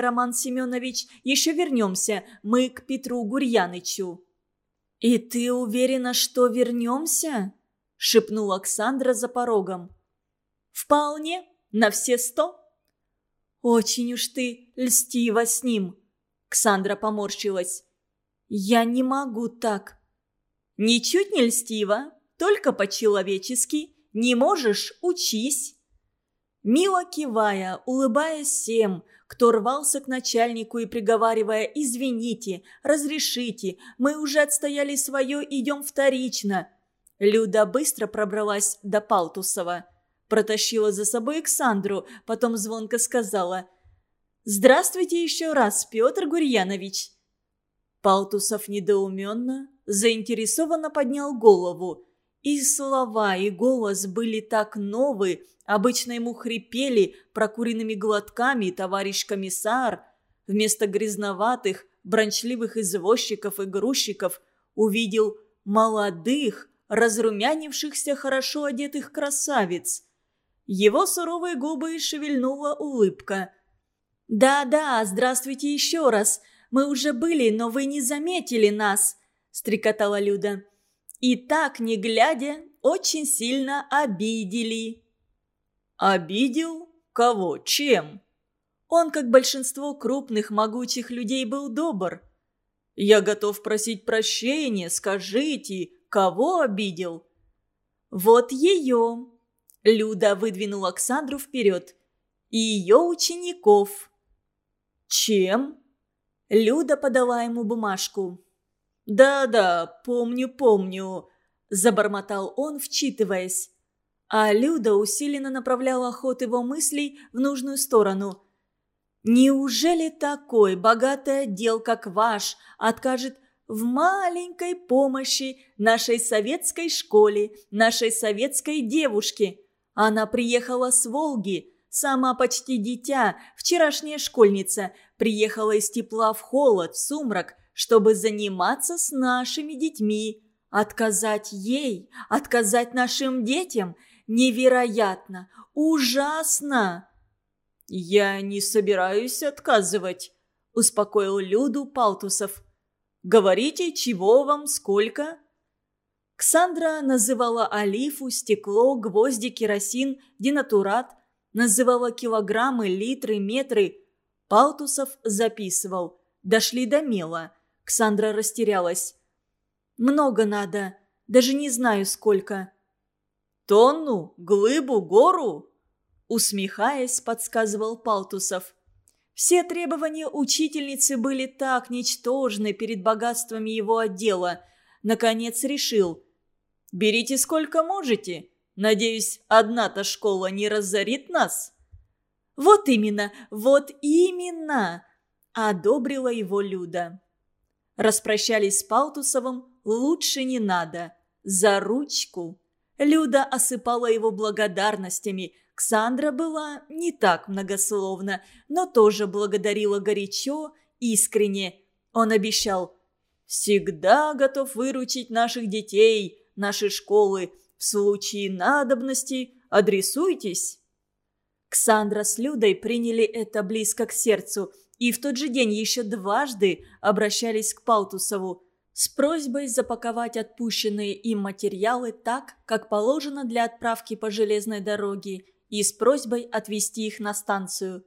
Роман Семенович, еще вернемся мы к Петру Гурьянычу». «И ты уверена, что вернемся?» – шепнула Оксандра за порогом. «Вполне, на все сто». «Очень уж ты льстива с ним», – Ксандра поморщилась. «Я не могу так». «Ничуть не льстива, только по-человечески. Не можешь – учись». Мило кивая, улыбаясь всем, кто рвался к начальнику и приговаривая «Извините, разрешите, мы уже отстояли свое, идем вторично». Люда быстро пробралась до Палтусова. Протащила за собой Александру, потом звонко сказала «Здравствуйте еще раз, Петр Гурьянович». Палтусов недоуменно, заинтересованно поднял голову. И слова, и голос были так новы, обычно ему хрипели прокуренными глотками товарищ комиссар. Вместо грязноватых, брончливых извозчиков и грузчиков увидел молодых, разрумянившихся, хорошо одетых красавиц. Его суровые губы шевельнула улыбка. «Да-да, здравствуйте еще раз. Мы уже были, но вы не заметили нас», – стрекотала Люда и так, не глядя, очень сильно обидели. Обидел? Кого? Чем? Он, как большинство крупных, могучих людей, был добр. Я готов просить прощения, скажите, кого обидел? Вот ее. Люда выдвинула Оксандру вперед. И ее учеников. Чем? Люда подала ему бумажку. «Да-да, помню, помню», – забормотал он, вчитываясь. А Люда усиленно направляла ход его мыслей в нужную сторону. «Неужели такой богатый отдел, как ваш, откажет в маленькой помощи нашей советской школе, нашей советской девушке? Она приехала с Волги, сама почти дитя, вчерашняя школьница, приехала из тепла в холод, в сумрак, чтобы заниматься с нашими детьми. Отказать ей, отказать нашим детям невероятно, ужасно. «Я не собираюсь отказывать», – успокоил Люду Палтусов. «Говорите, чего вам, сколько?» Ксандра называла олифу, стекло, гвозди, керосин, денатурат, называла килограммы, литры, метры. Палтусов записывал. Дошли до мела – Ксандра растерялась. «Много надо. Даже не знаю, сколько». «Тонну? Глыбу? Гору?» Усмехаясь, подсказывал Палтусов. Все требования учительницы были так ничтожны перед богатствами его отдела. Наконец решил. «Берите сколько можете. Надеюсь, одна-то школа не разорит нас?» «Вот именно, вот именно!» – одобрила его Люда. Распрощались с Палтусовым лучше не надо. За ручку. Люда осыпала его благодарностями. Ксандра была не так многословна, но тоже благодарила горячо, искренне. Он обещал «Всегда готов выручить наших детей, наши школы. В случае надобности адресуйтесь». Ксандра с Людой приняли это близко к сердцу – и в тот же день еще дважды обращались к Палтусову с просьбой запаковать отпущенные им материалы так, как положено для отправки по железной дороге, и с просьбой отвезти их на станцию.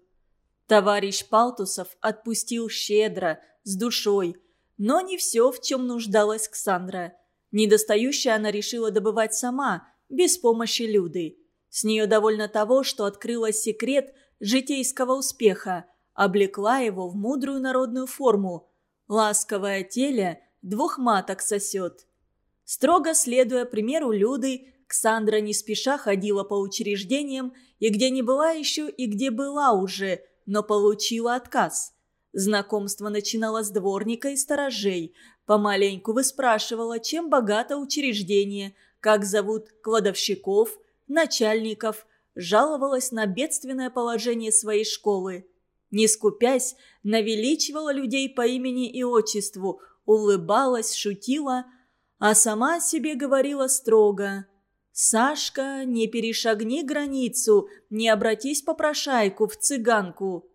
Товарищ Палтусов отпустил щедро, с душой, но не все, в чем нуждалась Ксандра. Недостающее она решила добывать сама, без помощи Люды. С нее довольно того, что открыла секрет житейского успеха – облекла его в мудрую народную форму. Ласковое теле двух маток сосет. Строго следуя примеру Люды, Ксандра не спеша ходила по учреждениям, и где не была еще, и где была уже, но получила отказ. Знакомство начинало с дворника и сторожей. Помаленьку выспрашивала, чем богато учреждение, как зовут кладовщиков, начальников, жаловалась на бедственное положение своей школы не скупясь, навеличивала людей по имени и отчеству, улыбалась, шутила, а сама себе говорила строго. «Сашка, не перешагни границу, не обратись попрошайку в цыганку».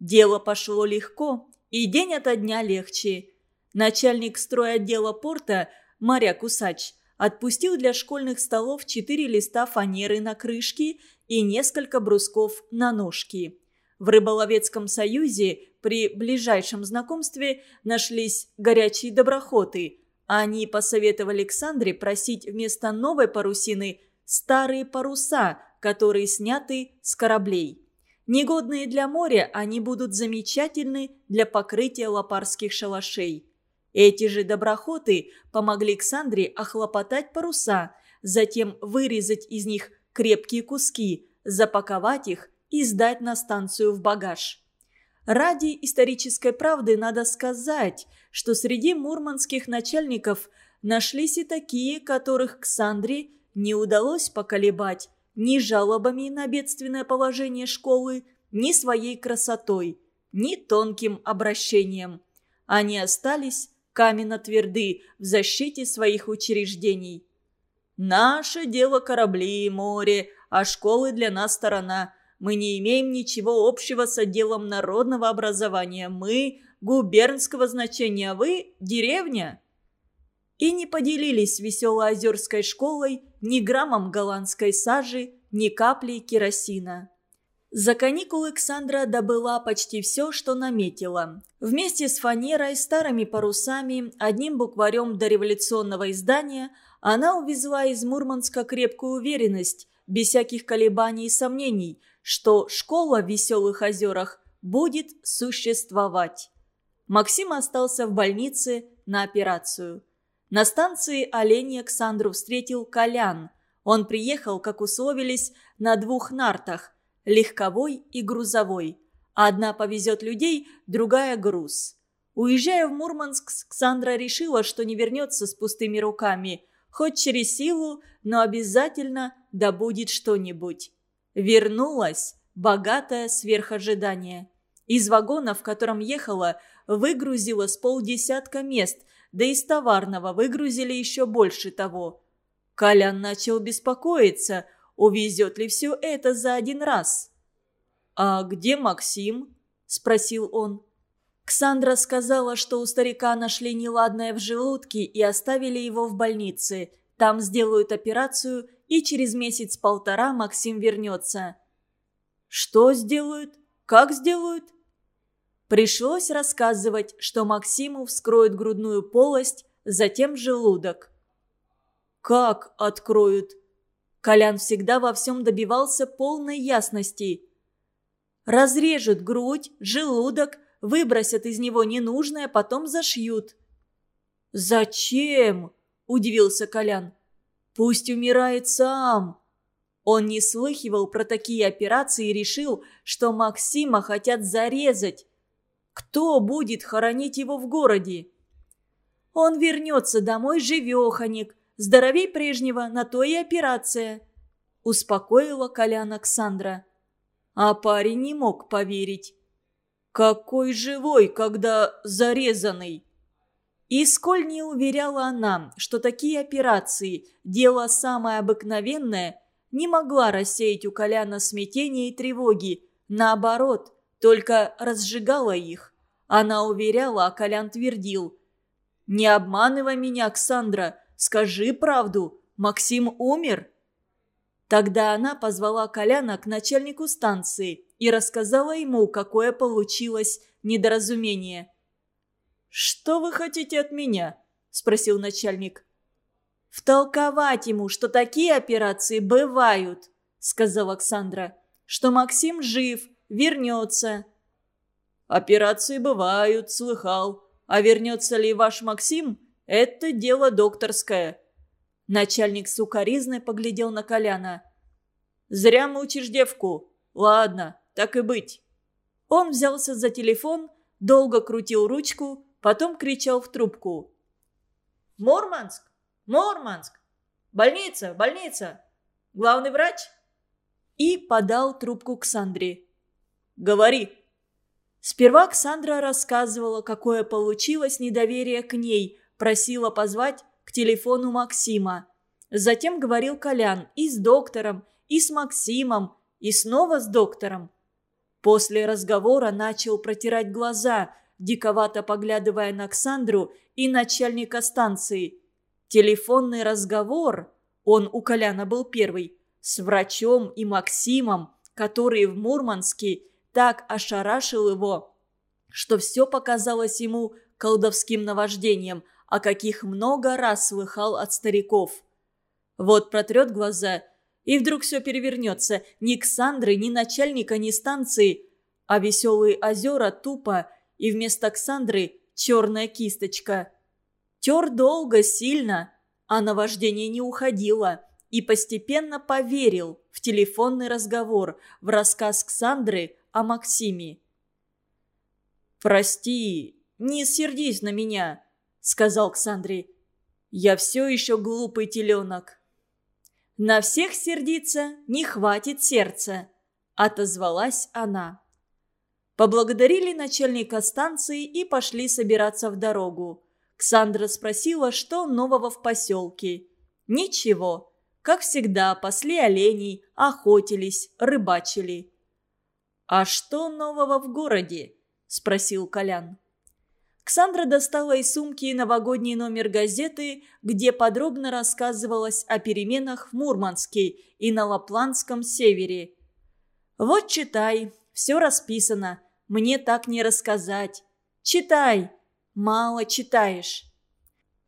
Дело пошло легко, и день ото дня легче. Начальник стройотдела порта, моряк Усач, отпустил для школьных столов четыре листа фанеры на крышке и несколько брусков на ножки. В рыболовецком союзе при ближайшем знакомстве нашлись горячие доброхоты. Они посоветовали Александре просить вместо новой парусины старые паруса, которые сняты с кораблей. Негодные для моря, они будут замечательны для покрытия лопарских шалашей. Эти же доброхоты помогли Александре охлопотать паруса, затем вырезать из них крепкие куски, запаковать их и сдать на станцию в багаж. Ради исторической правды надо сказать, что среди мурманских начальников нашлись и такие, которых Ксандре не удалось поколебать ни жалобами на бедственное положение школы, ни своей красотой, ни тонким обращением. Они остались каменно тверды в защите своих учреждений. «Наше дело корабли и море, а школы для нас сторона. Мы не имеем ничего общего с отделом народного образования. Мы губернского значения, вы – деревня». И не поделились Веселоозерской школой ни граммом голландской сажи, ни каплей керосина. За каникулы Александра добыла почти все, что наметила. Вместе с фанерой, старыми парусами, одним букварем дореволюционного издания она увезла из Мурманска крепкую уверенность, без всяких колебаний и сомнений – что школа в Веселых озерах будет существовать. Максим остался в больнице на операцию. На станции олени Александру встретил Колян. Он приехал, как условились, на двух нартах – легковой и грузовой. Одна повезет людей, другая – груз. Уезжая в Мурманск, Ксандра решила, что не вернется с пустыми руками. Хоть через силу, но обязательно добудет что-нибудь. Вернулась, богатая сверх ожидания. Из вагона, в котором ехала, выгрузила с полдесятка мест, да из товарного выгрузили еще больше того. Колян начал беспокоиться, увезет ли все это за один раз. «А где Максим?» – спросил он. Ксандра сказала, что у старика нашли неладное в желудке и оставили его в больнице. Там сделают операцию и через месяц-полтора Максим вернется. Что сделают? Как сделают? Пришлось рассказывать, что Максиму вскроют грудную полость, затем желудок. Как откроют? Колян всегда во всем добивался полной ясности. Разрежут грудь, желудок, выбросят из него ненужное, потом зашьют. «Зачем?» – удивился Колян. Пусть умирает сам. Он не слыхивал про такие операции и решил, что Максима хотят зарезать. Кто будет хоронить его в городе? Он вернется домой живеханик, здоровей прежнего, на то и операция. Успокоила Колян Александра. А парень не мог поверить. Какой живой, когда зарезанный? И сколь не уверяла она, что такие операции – дело самое обыкновенное, не могла рассеять у Коляна смятение и тревоги. Наоборот, только разжигала их. Она уверяла, а Колян твердил. «Не обманывай меня, Оксандра, скажи правду, Максим умер?» Тогда она позвала Коляна к начальнику станции и рассказала ему, какое получилось недоразумение. «Что вы хотите от меня?» – спросил начальник. «Втолковать ему, что такие операции бывают», – сказала Оксандра. «Что Максим жив, вернется». «Операции бывают, слыхал. А вернется ли ваш Максим, это дело докторское». Начальник сукоризной поглядел на Коляна. «Зря мучишь девку. Ладно, так и быть». Он взялся за телефон, долго крутил ручку, Потом кричал в трубку. «Мурманск! Мурманск! Больница! Больница! Главный врач?» И подал трубку к Сандре. «Говори!» Сперва Ксандра рассказывала, какое получилось недоверие к ней, просила позвать к телефону Максима. Затем говорил Колян и с доктором, и с Максимом, и снова с доктором. После разговора начал протирать глаза, диковато поглядывая на Оксандру и начальника станции. Телефонный разговор, он у Коляна был первый, с врачом и Максимом, который в Мурманске так ошарашил его, что все показалось ему колдовским наваждением, о каких много раз слыхал от стариков. Вот протрет глаза, и вдруг все перевернется. Ни Ксандры, ни начальника, ни станции, а веселые озера тупо, и вместо Ксандры черная кисточка. Тер долго, сильно, а наваждение не уходило, и постепенно поверил в телефонный разговор, в рассказ Ксандры о Максиме. «Прости, не сердись на меня», — сказал Ксандре. «Я все еще глупый теленок». «На всех сердиться не хватит сердца», — отозвалась она. Поблагодарили начальника станции и пошли собираться в дорогу. Ксандра спросила, что нового в поселке. «Ничего. Как всегда, пасли оленей, охотились, рыбачили». «А что нового в городе?» – спросил Колян. Ксандра достала из сумки новогодний номер газеты, где подробно рассказывалось о переменах в Мурманске и на Лапландском севере. «Вот читай, все расписано. Мне так не рассказать. Читай. Мало читаешь».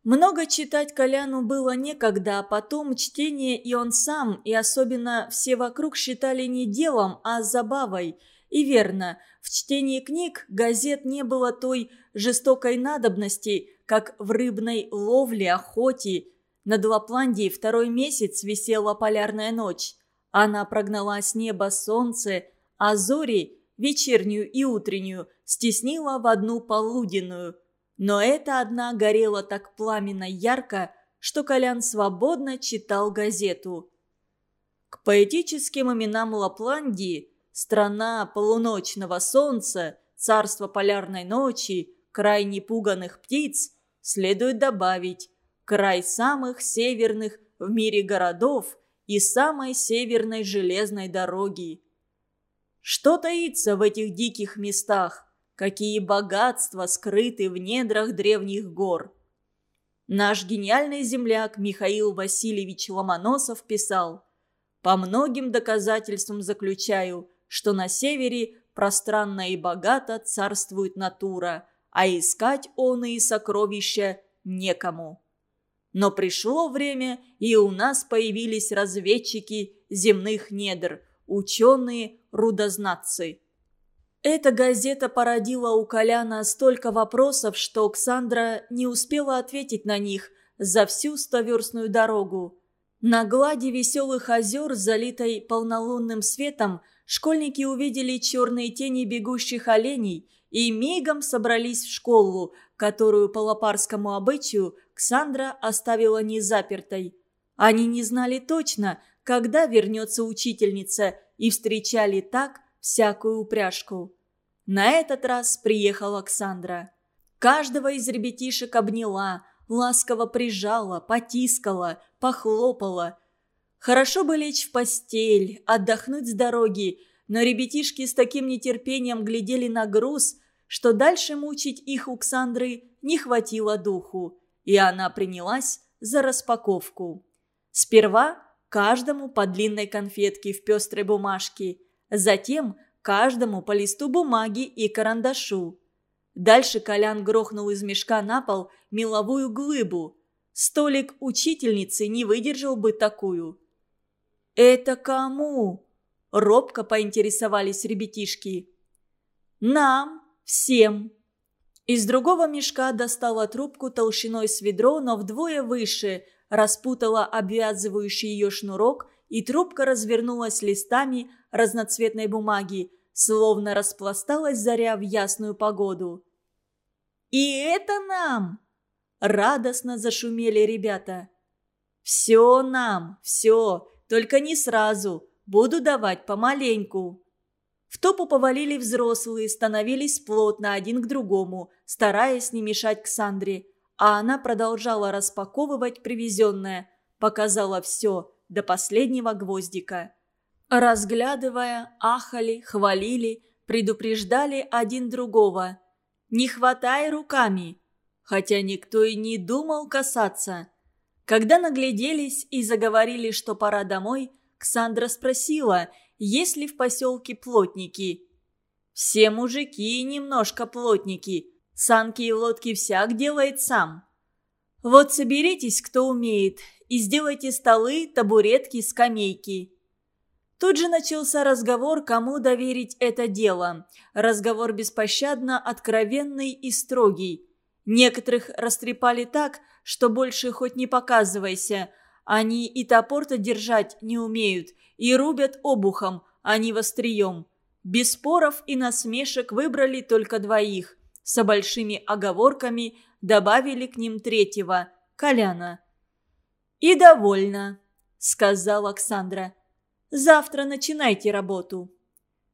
Много читать Коляну было некогда, а потом чтение и он сам, и особенно все вокруг считали не делом, а забавой – и верно, в чтении книг газет не было той жестокой надобности, как в рыбной ловле, охоте. Над Лапландией второй месяц висела полярная ночь. Она прогнала с неба солнце, а зори, вечернюю и утреннюю, стеснила в одну полуденную. Но эта одна горела так пламенно ярко, что Колян свободно читал газету. К поэтическим именам Лапландии – Страна полуночного солнца, царство полярной ночи, край непуганных птиц, следует добавить край самых северных в мире городов и самой северной железной дороги. Что таится в этих диких местах? Какие богатства скрыты в недрах древних гор? Наш гениальный земляк Михаил Васильевич Ломоносов писал «По многим доказательствам заключаю – что на севере пространно и богато царствует натура, а искать он и сокровища некому. Но пришло время, и у нас появились разведчики земных недр, ученые-рудознатцы. Эта газета породила у Коляна столько вопросов, что Оксандра не успела ответить на них за всю стоверстную дорогу. На глади веселых озер, залитой полнолунным светом, школьники увидели черные тени бегущих оленей и мигом собрались в школу, которую по лопарскому обычаю Ксандра оставила незапертой. Они не знали точно, когда вернется учительница, и встречали так всякую упряжку. На этот раз приехала Оксандра. Каждого из ребятишек обняла, ласково прижала, потискала, похлопала – Хорошо бы лечь в постель, отдохнуть с дороги, но ребятишки с таким нетерпением глядели на груз, что дальше мучить их у Ксандры не хватило духу, и она принялась за распаковку. Сперва каждому по длинной конфетке в пестрой бумажке, затем каждому по листу бумаги и карандашу. Дальше Колян грохнул из мешка на пол меловую глыбу. Столик учительницы не выдержал бы такую. «Это кому?» – робко поинтересовались ребятишки. «Нам, всем». Из другого мешка достала трубку толщиной с ведро, но вдвое выше, распутала обвязывающий ее шнурок, и трубка развернулась листами разноцветной бумаги, словно распласталась заря в ясную погоду. «И это нам!» – радостно зашумели ребята. «Все нам, все!» Только не сразу. Буду давать помаленьку». В топу повалили взрослые, становились плотно один к другому, стараясь не мешать Ксандре. А она продолжала распаковывать привезенное. Показала все, до последнего гвоздика. Разглядывая, ахали, хвалили, предупреждали один другого. «Не хватай руками!» Хотя никто и не думал касаться. Когда нагляделись и заговорили, что пора домой, Ксандра спросила, есть ли в поселке плотники. «Все мужики немножко плотники. Санки и лодки всяк делает сам». «Вот соберитесь, кто умеет, и сделайте столы, табуретки, скамейки». Тут же начался разговор, кому доверить это дело. Разговор беспощадно откровенный и строгий. Некоторых растрепали так, что больше хоть не показывайся. Они и топор-то держать не умеют, и рубят обухом, а не вострием. Без споров и насмешек выбрали только двоих. С большими оговорками добавили к ним третьего – Коляна. «И довольно», – сказал Оксандра. «Завтра начинайте работу».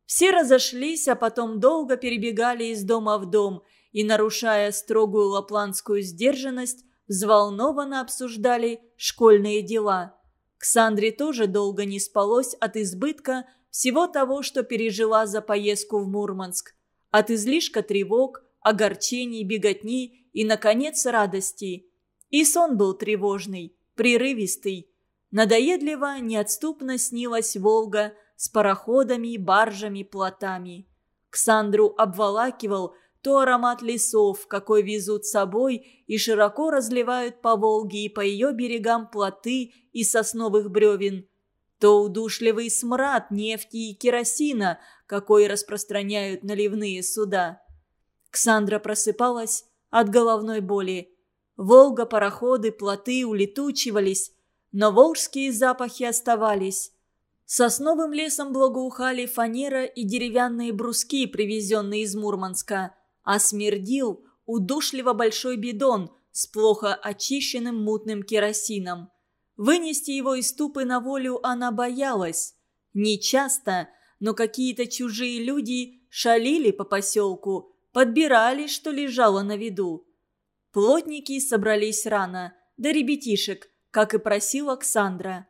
Все разошлись, а потом долго перебегали из дома в дом и, нарушая строгую лапландскую сдержанность, взволнованно обсуждали школьные дела. Ксандре тоже долго не спалось от избытка всего того, что пережила за поездку в Мурманск. От излишка тревог, огорчений, беготни и, наконец, радости. И сон был тревожный, прерывистый. Надоедливо, неотступно снилась Волга с пароходами, баржами, плотами. Ксандру обволакивал то аромат лесов, какой везут с собой и широко разливают по Волге и по ее берегам плоты из сосновых бревен, то удушливый смрад нефти и керосина, какой распространяют наливные суда. Ксандра просыпалась от головной боли. Волга, пароходы, плоты улетучивались, но волжские запахи оставались. Сосновым лесом благоухали фанера и деревянные бруски, привезенные из Мурманска – а смердил удушливо большой бидон с плохо очищенным мутным керосином. Вынести его из тупы на волю она боялась. Не часто, но какие-то чужие люди шалили по поселку, подбирали, что лежало на виду. Плотники собрались рано, до ребятишек, как и просила Оксандра.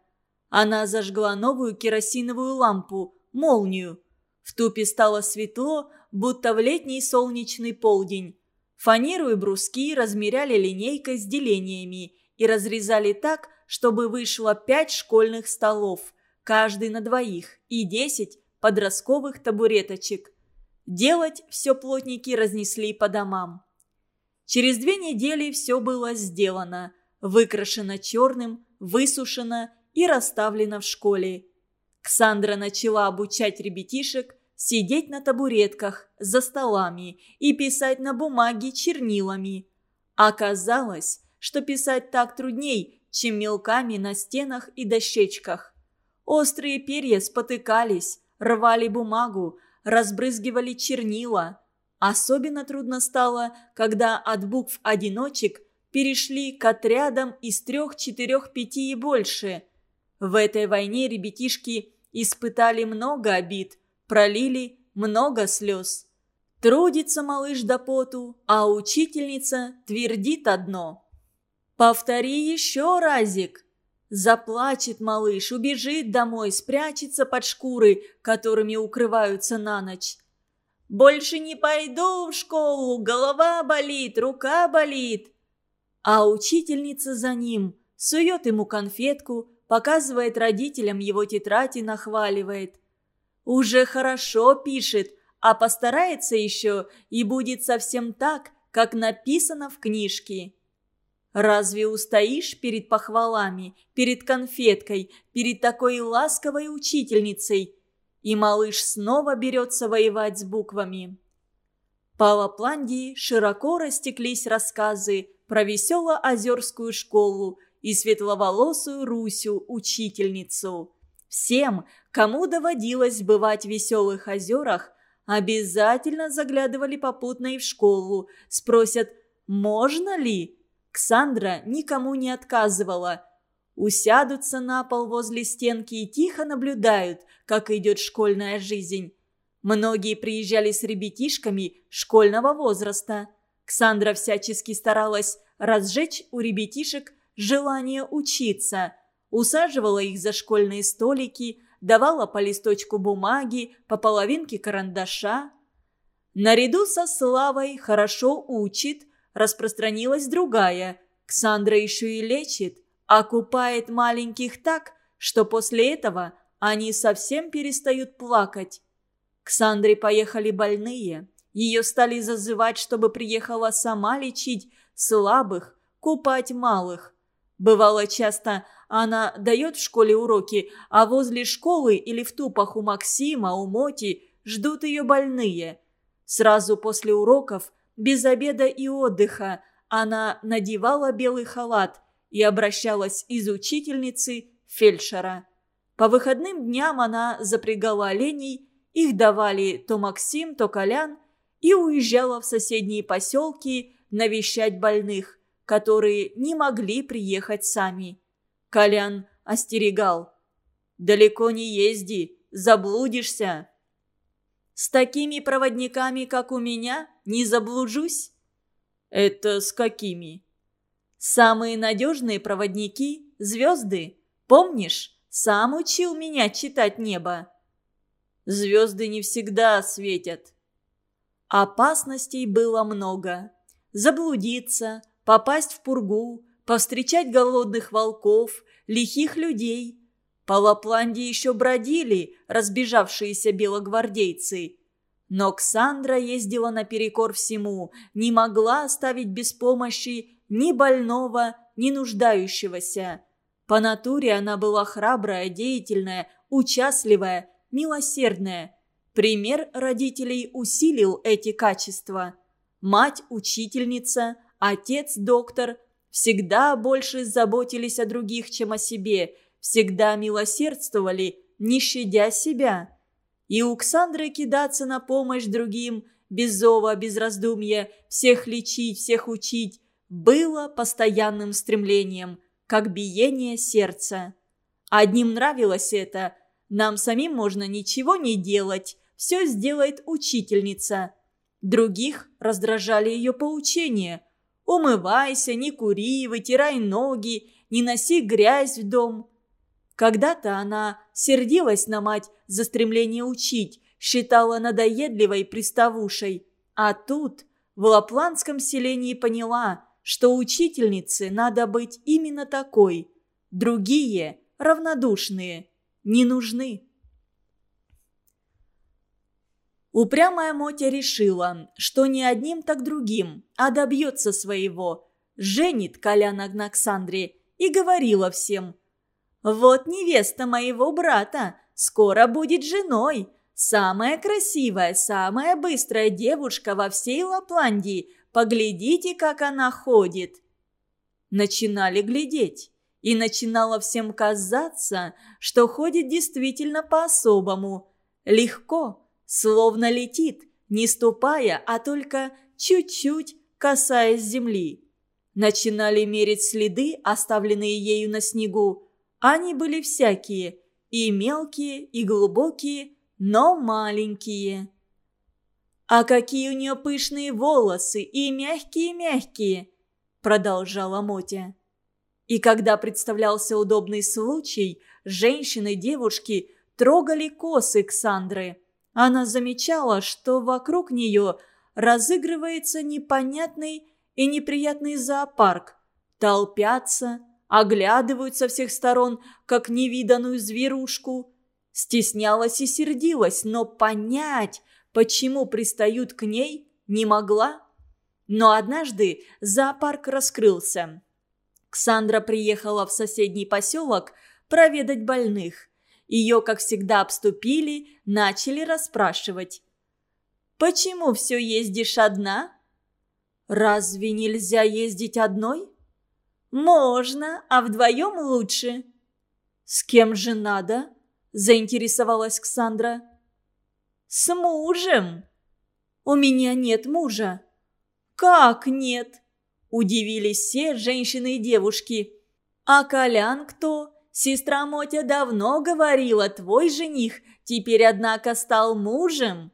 Она зажгла новую керосиновую лампу, молнию. В тупе стало светло, будто в летний солнечный полдень. Фанеру и бруски размеряли линейкой с делениями и разрезали так, чтобы вышло пять школьных столов, каждый на двоих, и десять подростковых табуреточек. Делать все плотники разнесли по домам. Через две недели все было сделано, выкрашено черным, высушено и расставлено в школе. Ксандра начала обучать ребятишек, сидеть на табуретках, за столами и писать на бумаге чернилами. Оказалось, что писать так трудней, чем мелками на стенах и дощечках. Острые перья спотыкались, рвали бумагу, разбрызгивали чернила. Особенно трудно стало, когда от букв одиночек перешли к отрядам из трех, четырех, пяти и больше. В этой войне ребятишки испытали много обид, пролили много слез. Трудится малыш до поту, а учительница твердит одно. «Повтори еще разик!» Заплачет малыш, убежит домой, спрячется под шкуры, которыми укрываются на ночь. «Больше не пойду в школу, голова болит, рука болит!» А учительница за ним сует ему конфетку, показывает родителям его тетрадь и нахваливает. Уже хорошо пишет, а постарается еще и будет совсем так, как написано в книжке. Разве устоишь перед похвалами, перед конфеткой, перед такой ласковой учительницей? И малыш снова берется воевать с буквами. По Лапландии широко растеклись рассказы про весело-озерскую школу и светловолосую Русю, учительницу. Всем, кому доводилось бывать в веселых озерах, обязательно заглядывали попутно и в школу, спросят «можно ли?». Ксандра никому не отказывала. Усядутся на пол возле стенки и тихо наблюдают, как идет школьная жизнь. Многие приезжали с ребятишками школьного возраста. Ксандра всячески старалась разжечь у ребятишек желание учиться – усаживала их за школьные столики, давала по листочку бумаги, по половинке карандаша. Наряду со Славой хорошо учит, распространилась другая. Ксандра еще и лечит, окупает маленьких так, что после этого они совсем перестают плакать. К Сандре поехали больные. Ее стали зазывать, чтобы приехала сама лечить слабых, купать малых. Бывало часто, она дает в школе уроки, а возле школы или в тупах у Максима, у Моти ждут ее больные. Сразу после уроков, без обеда и отдыха, она надевала белый халат и обращалась из учительницы фельдшера. По выходным дням она запрягала оленей, их давали то Максим, то Колян, и уезжала в соседние поселки навещать больных, которые не могли приехать сами. Колян остерегал. «Далеко не езди, заблудишься». «С такими проводниками, как у меня, не заблужусь?» «Это с какими?» «Самые надежные проводники – звезды. Помнишь, сам учил меня читать небо?» «Звезды не всегда светят». Опасностей было много. Заблудиться, попасть в пургу, повстречать голодных волков, лихих людей. По Лапландии еще бродили разбежавшиеся белогвардейцы. Но Ксандра ездила наперекор всему, не могла оставить без помощи ни больного, ни нуждающегося. По натуре она была храбрая, деятельная, участливая, милосердная. Пример родителей усилил эти качества. Мать – учительница, отец – доктор – всегда больше заботились о других, чем о себе, всегда милосердствовали, не щадя себя. И у Ксандры кидаться на помощь другим, без зова, без раздумья, всех лечить, всех учить, было постоянным стремлением, как биение сердца. Одним нравилось это, нам самим можно ничего не делать, все сделает учительница. Других раздражали ее поучения – Умывайся, не кури, вытирай ноги, не носи грязь в дом. Когда-то она сердилась на мать за стремление учить, считала надоедливой приставушей. А тут, в лапландском селении поняла, что учительнице надо быть именно такой. Другие, равнодушные, не нужны. Упрямая Мотя решила, что не одним, так другим, а добьется своего. Женит Коляна на Оксандре и говорила всем. «Вот невеста моего брата, скоро будет женой. Самая красивая, самая быстрая девушка во всей Лапландии. Поглядите, как она ходит». Начинали глядеть. И начинало всем казаться, что ходит действительно по-особому. Легко, словно летит, не ступая, а только чуть-чуть касаясь земли. Начинали мерить следы, оставленные ею на снегу. Они были всякие, и мелкие, и глубокие, но маленькие. «А какие у нее пышные волосы, и мягкие-мягкие!» продолжала Мотя. И когда представлялся удобный случай, женщины-девушки трогали косы Ксандры – она замечала, что вокруг нее разыгрывается непонятный и неприятный зоопарк. Толпятся, оглядывают со всех сторон, как невиданную зверушку. Стеснялась и сердилась, но понять, почему пристают к ней, не могла. Но однажды зоопарк раскрылся. Ксандра приехала в соседний поселок проведать больных. Ее, как всегда, обступили, начали расспрашивать. «Почему все ездишь одна?» «Разве нельзя ездить одной?» «Можно, а вдвоем лучше». «С кем же надо?» – заинтересовалась Ксандра. «С мужем». «У меня нет мужа». «Как нет?» – удивились все женщины и девушки. «А Колян кто? Сестра Мотя давно говорила, твой жених теперь, однако, стал мужем.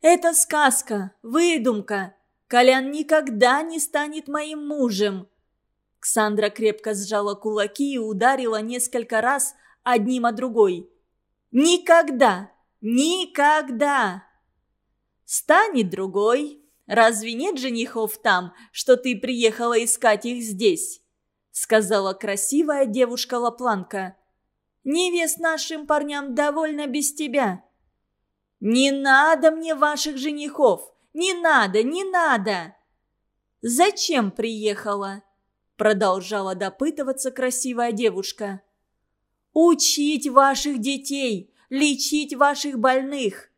Это сказка, выдумка. Колян никогда не станет моим мужем. Ксандра крепко сжала кулаки и ударила несколько раз одним о другой. «Никогда! Никогда!» станет другой. Разве нет женихов там, что ты приехала искать их здесь?» Сказала красивая девушка-лапланка. «Невест нашим парням довольно без тебя». «Не надо мне ваших женихов! Не надо, не надо!» «Зачем приехала?» Продолжала допытываться красивая девушка. «Учить ваших детей, лечить ваших больных.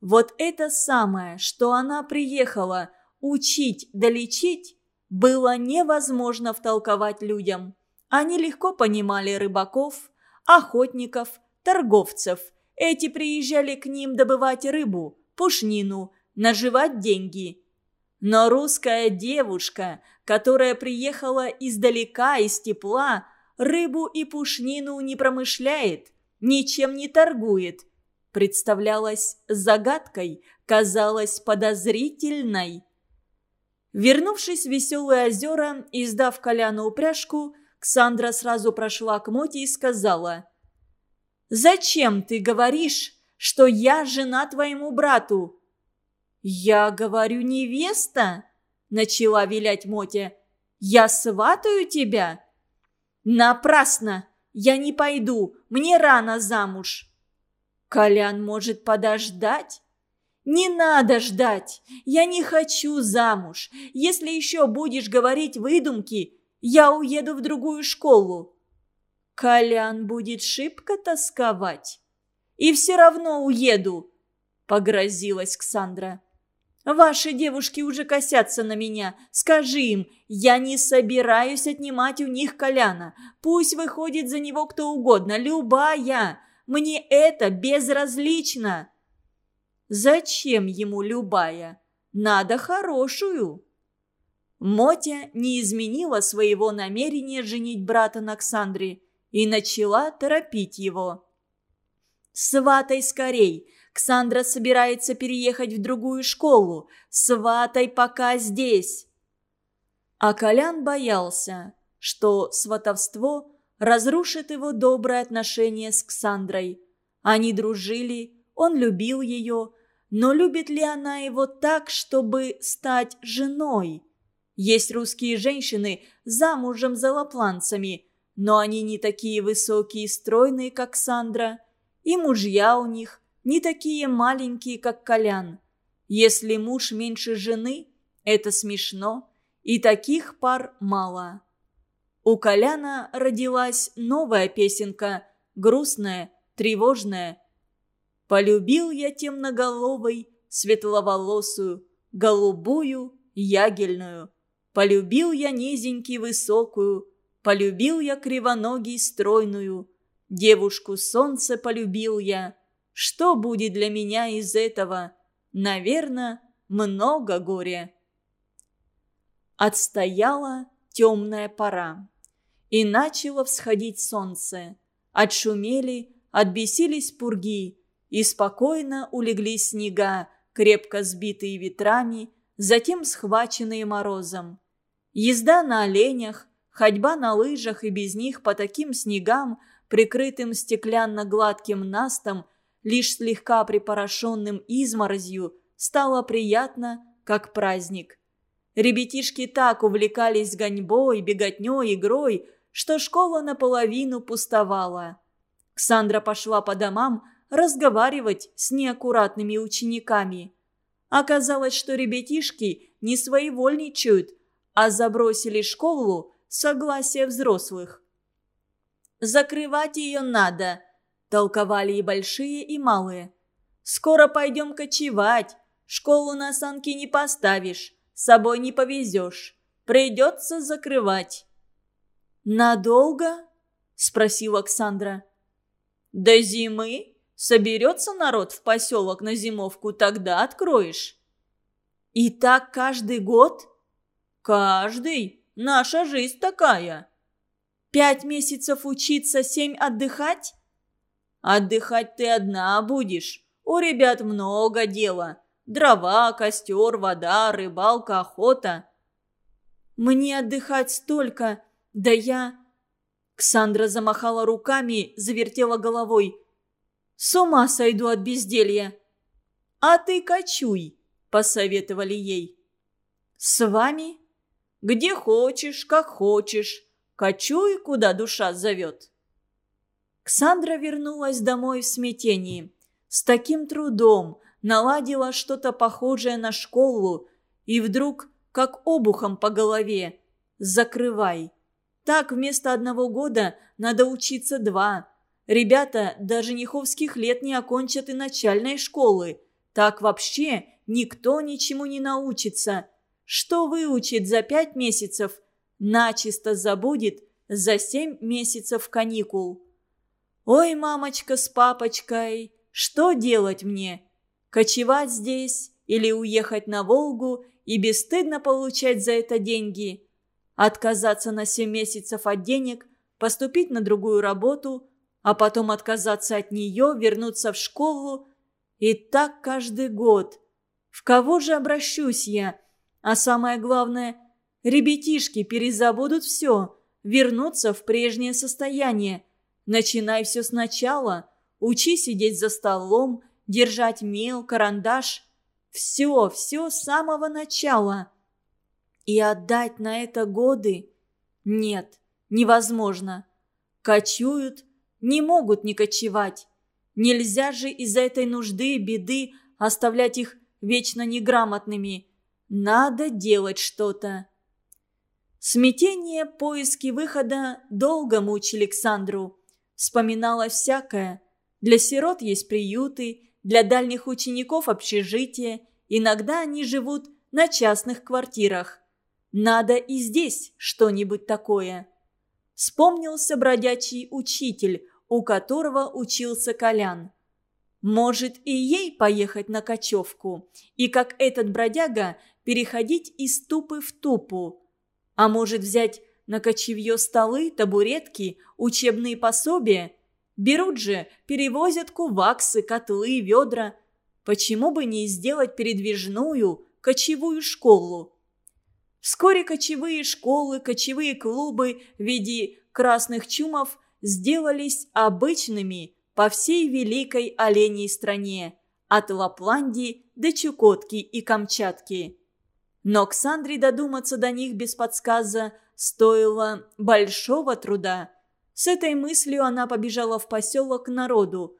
Вот это самое, что она приехала учить да лечить, было невозможно втолковать людям. Они легко понимали рыбаков, охотников, торговцев. Эти приезжали к ним добывать рыбу, пушнину, наживать деньги. Но русская девушка, которая приехала издалека, из тепла, рыбу и пушнину не промышляет, ничем не торгует – представлялась загадкой, казалась подозрительной. Вернувшись в веселые озера и сдав Коляну упряжку, Ксандра сразу прошла к Моте и сказала. «Зачем ты говоришь, что я жена твоему брату?» «Я говорю, невеста», — начала вилять Мотя. «Я сватаю тебя?» «Напрасно! Я не пойду, мне рано замуж!» Колян может подождать? Не надо ждать. Я не хочу замуж. Если еще будешь говорить выдумки, я уеду в другую школу. Колян будет шибко тосковать. И все равно уеду, погрозилась Ксандра. Ваши девушки уже косятся на меня. Скажи им, я не собираюсь отнимать у них Коляна. Пусть выходит за него кто угодно, любая. Мне это безразлично. Зачем ему любая? Надо хорошую. Мотя не изменила своего намерения женить брата на Ксандре и начала торопить его. «Сватай скорей! Ксандра собирается переехать в другую школу. Сватай пока здесь!» А Колян боялся, что сватовство разрушит его доброе отношение с Ксандрой. Они дружили, он любил ее, но любит ли она его так, чтобы стать женой? Есть русские женщины замужем за лапланцами, но они не такие высокие и стройные, как Сандра, и мужья у них не такие маленькие, как Колян. Если муж меньше жены, это смешно, и таких пар мало. У Коляна родилась новая песенка, грустная, тревожная. «Полюбил я темноголовой, светловолосую, голубую, ягельную. Полюбил я низенький высокую, полюбил я кривоногий стройную. Девушку солнце полюбил я. Что будет для меня из этого? Наверно, много горя». Отстояла темная пора. И начало всходить солнце. Отшумели, отбесились пурги, и спокойно улеглись снега, крепко сбитые ветрами, затем схваченные морозом. Езда на оленях, ходьба на лыжах и без них по таким снегам, прикрытым стеклянно-гладким настом, лишь слегка припорошенным изморозью, стало приятно, как праздник. Ребятишки так увлекались гоньбой, беготней, игрой, что школа наполовину пустовала. Ксандра пошла по домам разговаривать с неаккуратными учениками. Оказалось, что ребятишки не своевольничают, а забросили школу согласия взрослых. «Закрывать ее надо», – толковали и большие, и малые. «Скоро пойдем кочевать. Школу на санки не поставишь, с собой не повезешь. Придется закрывать». «Надолго?» – спросил Оксандра. «До зимы. Соберется народ в поселок на зимовку, тогда откроешь». «И так каждый год?» «Каждый. Наша жизнь такая». «Пять месяцев учиться, семь отдыхать?» «Отдыхать ты одна будешь. У ребят много дела. Дрова, костер, вода, рыбалка, охота». «Мне отдыхать столько, да я...» Ксандра замахала руками, завертела головой. «С ума сойду от безделья!» «А ты кочуй», – посоветовали ей. «С вами?» «Где хочешь, как хочешь. Кочуй, куда душа зовет». Ксандра вернулась домой в смятении. С таким трудом наладила что-то похожее на школу, и вдруг, как обухом по голове, «закрывай». Так вместо одного года надо учиться два. Ребята до жениховских лет не окончат и начальной школы. Так вообще никто ничему не научится. Что выучит за пять месяцев, начисто забудет за семь месяцев каникул. «Ой, мамочка с папочкой, что делать мне? Кочевать здесь или уехать на Волгу и бесстыдно получать за это деньги? Отказаться на семь месяцев от денег, поступить на другую работу, а потом отказаться от нее, вернуться в школу и так каждый год. В кого же обращусь я? А самое главное, ребятишки перезабудут все, вернутся в прежнее состояние. Начинай все сначала. Учи сидеть за столом, держать мел, карандаш. Все, все с самого начала. И отдать на это годы? Нет, невозможно. Кочуют, не могут не кочевать. Нельзя же из-за этой нужды беды оставлять их вечно неграмотными. Надо делать что-то. Смятение, поиски выхода долго мучили Александру. Вспоминала всякое. Для сирот есть приюты, для дальних учеников общежитие. Иногда они живут на частных квартирах. Надо и здесь что-нибудь такое. Вспомнился бродячий учитель, у которого учился Колян. Может и ей поехать на кочевку, и как этот бродяга переходить из тупы в тупу. А может взять на кочевье столы, табуретки, учебные пособия. Берут же, перевозят куваксы, котлы, ведра. Почему бы не сделать передвижную кочевую школу? Вскоре кочевые школы, кочевые клубы в виде красных чумов – сделались обычными по всей великой оленей стране, от Лапландии до Чукотки и Камчатки. Но Ксандре додуматься до них без подсказа стоило большого труда. С этой мыслью она побежала в поселок к народу.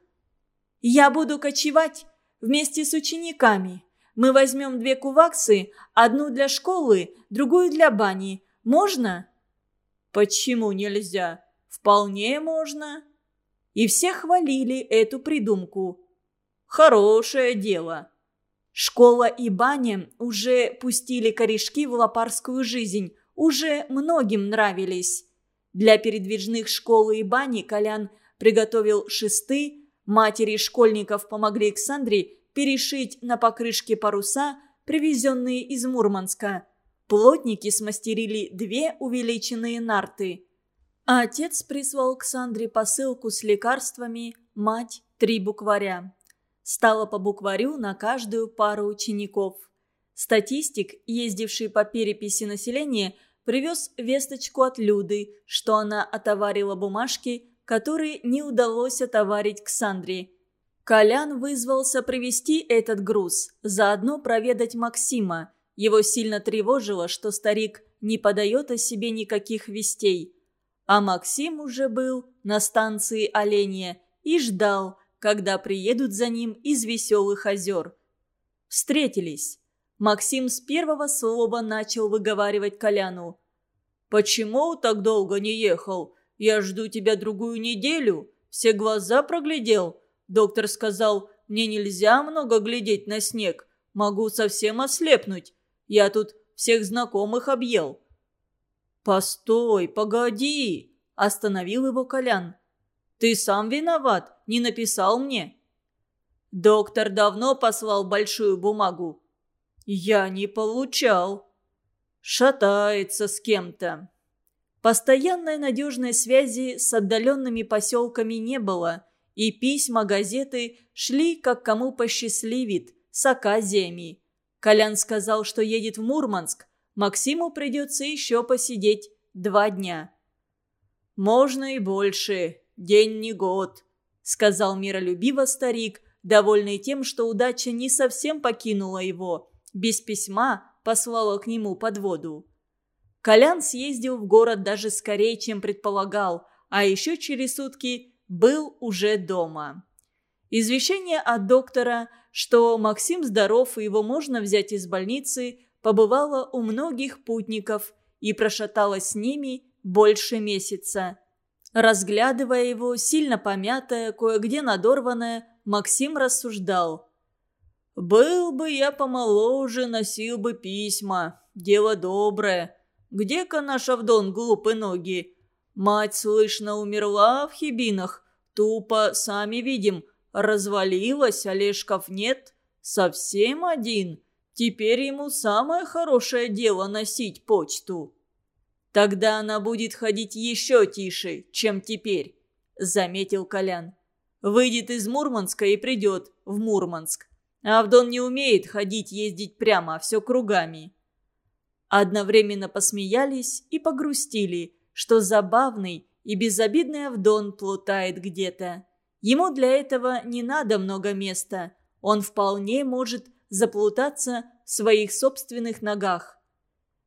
«Я буду кочевать вместе с учениками. Мы возьмем две куваксы, одну для школы, другую для бани. Можно?» «Почему нельзя?» Вполне можно. И все хвалили эту придумку. Хорошее дело. Школа и баня уже пустили корешки в лопарскую жизнь, уже многим нравились. Для передвижных школы и бани Колян приготовил шесты, матери школьников помогли Александре перешить на покрышке паруса, привезенные из Мурманска. Плотники смастерили две увеличенные нарты. А отец прислал к Сандре посылку с лекарствами, мать – три букваря. Стало по букварю на каждую пару учеников. Статистик, ездивший по переписи населения, привез весточку от Люды, что она отоварила бумажки, которые не удалось отоварить к Сандре. Колян вызвался привезти этот груз, заодно проведать Максима. Его сильно тревожило, что старик не подает о себе никаких вестей – а Максим уже был на станции Оленья и ждал, когда приедут за ним из веселых озер. Встретились. Максим с первого слова начал выговаривать Коляну. «Почему так долго не ехал? Я жду тебя другую неделю. Все глаза проглядел. Доктор сказал, мне нельзя много глядеть на снег. Могу совсем ослепнуть. Я тут всех знакомых объел. «Постой, погоди!» – остановил его Колян. «Ты сам виноват, не написал мне». «Доктор давно послал большую бумагу». «Я не получал». «Шатается с кем-то». Постоянной надежной связи с отдаленными поселками не было, и письма газеты шли, как кому посчастливит, с оказиями. Колян сказал, что едет в Мурманск, Максиму придется еще посидеть два дня. «Можно и больше. День не год», — сказал миролюбиво старик, довольный тем, что удача не совсем покинула его. Без письма послала к нему подводу. Колян съездил в город даже скорее, чем предполагал, а еще через сутки был уже дома. Извещение от доктора, что Максим здоров и его можно взять из больницы, побывало у многих путников и прошаталось с ними больше месяца. Разглядывая его, сильно помятое, кое-где надорванное, Максим рассуждал. «Был бы я помоложе, носил бы письма. Дело доброе. Где-ка наш Авдон глупые ноги? Мать, слышно, умерла в Хибинах. Тупо, сами видим, развалилась, Олежков нет. Совсем один. Теперь ему самое хорошее дело носить почту». «Тогда она будет ходить еще тише, чем теперь», — заметил Колян. «Выйдет из Мурманска и придет в Мурманск. Авдон не умеет ходить, ездить прямо, а все кругами». Одновременно посмеялись и погрустили, что забавный и безобидный Авдон плутает где-то. Ему для этого не надо много места. Он вполне может заплутаться в своих собственных ногах.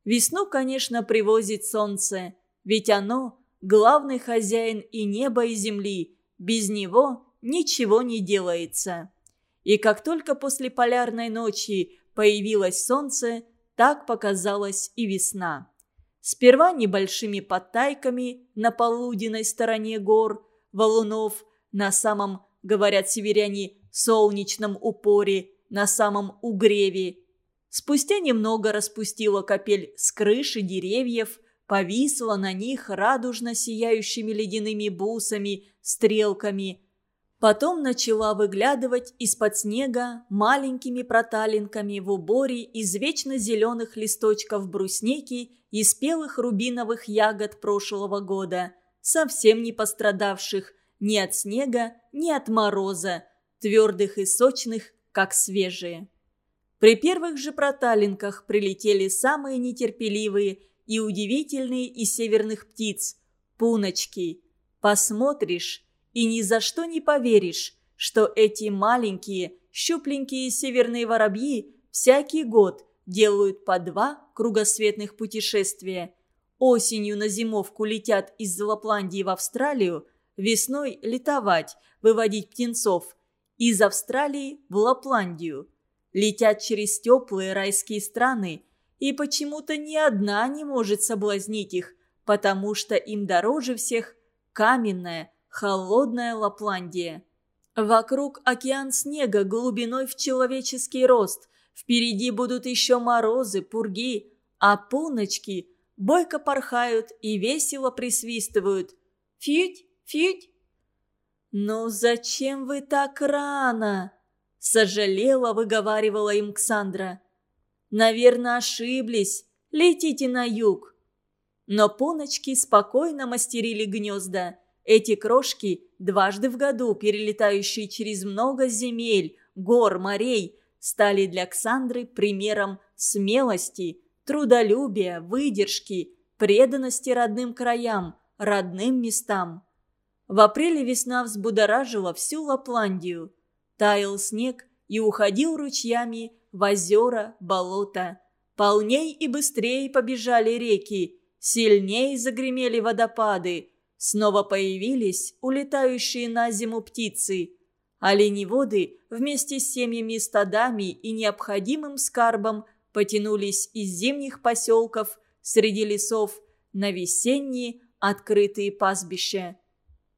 Весну, конечно, привозит солнце, ведь оно – главный хозяин и неба, и земли. Без него ничего не делается. И как только после полярной ночи появилось солнце, так показалась и весна. Сперва небольшими подтайками на полуденной стороне гор, валунов, на самом, говорят северяне, солнечном упоре, на самом угреве – Спустя немного распустила капель с крыши деревьев, повисла на них радужно сияющими ледяными бусами, стрелками. Потом начала выглядывать из-под снега маленькими проталинками в уборе из вечно зеленых листочков брусники и спелых рубиновых ягод прошлого года, совсем не пострадавших ни от снега, ни от мороза, твердых и сочных, как свежие. При первых же проталинках прилетели самые нетерпеливые и удивительные из северных птиц – пуночки. Посмотришь и ни за что не поверишь, что эти маленькие, щупленькие северные воробьи всякий год делают по два кругосветных путешествия. Осенью на зимовку летят из Лапландии в Австралию, весной летовать, выводить птенцов, из Австралии в Лапландию – летят через теплые райские страны, и почему-то ни одна не может соблазнить их, потому что им дороже всех каменная, холодная Лапландия. Вокруг океан снега глубиной в человеческий рост, впереди будут еще морозы, пурги, а пуночки бойко порхают и весело присвистывают. «Фють, фють!» «Ну зачем вы так рано?» Сожалела, выговаривала им Ксандра. «Наверное, ошиблись. Летите на юг». Но поночки спокойно мастерили гнезда. Эти крошки, дважды в году перелетающие через много земель, гор, морей, стали для Ксандры примером смелости, трудолюбия, выдержки, преданности родным краям, родным местам. В апреле весна взбудоражила всю Лапландию. Таял снег и уходил ручьями в озера, болота. Полней и быстрее побежали реки, сильнее загремели водопады. Снова появились улетающие на зиму птицы. Оленеводы вместе с семьями стадами и необходимым скарбом потянулись из зимних поселков среди лесов на весенние открытые пастбища.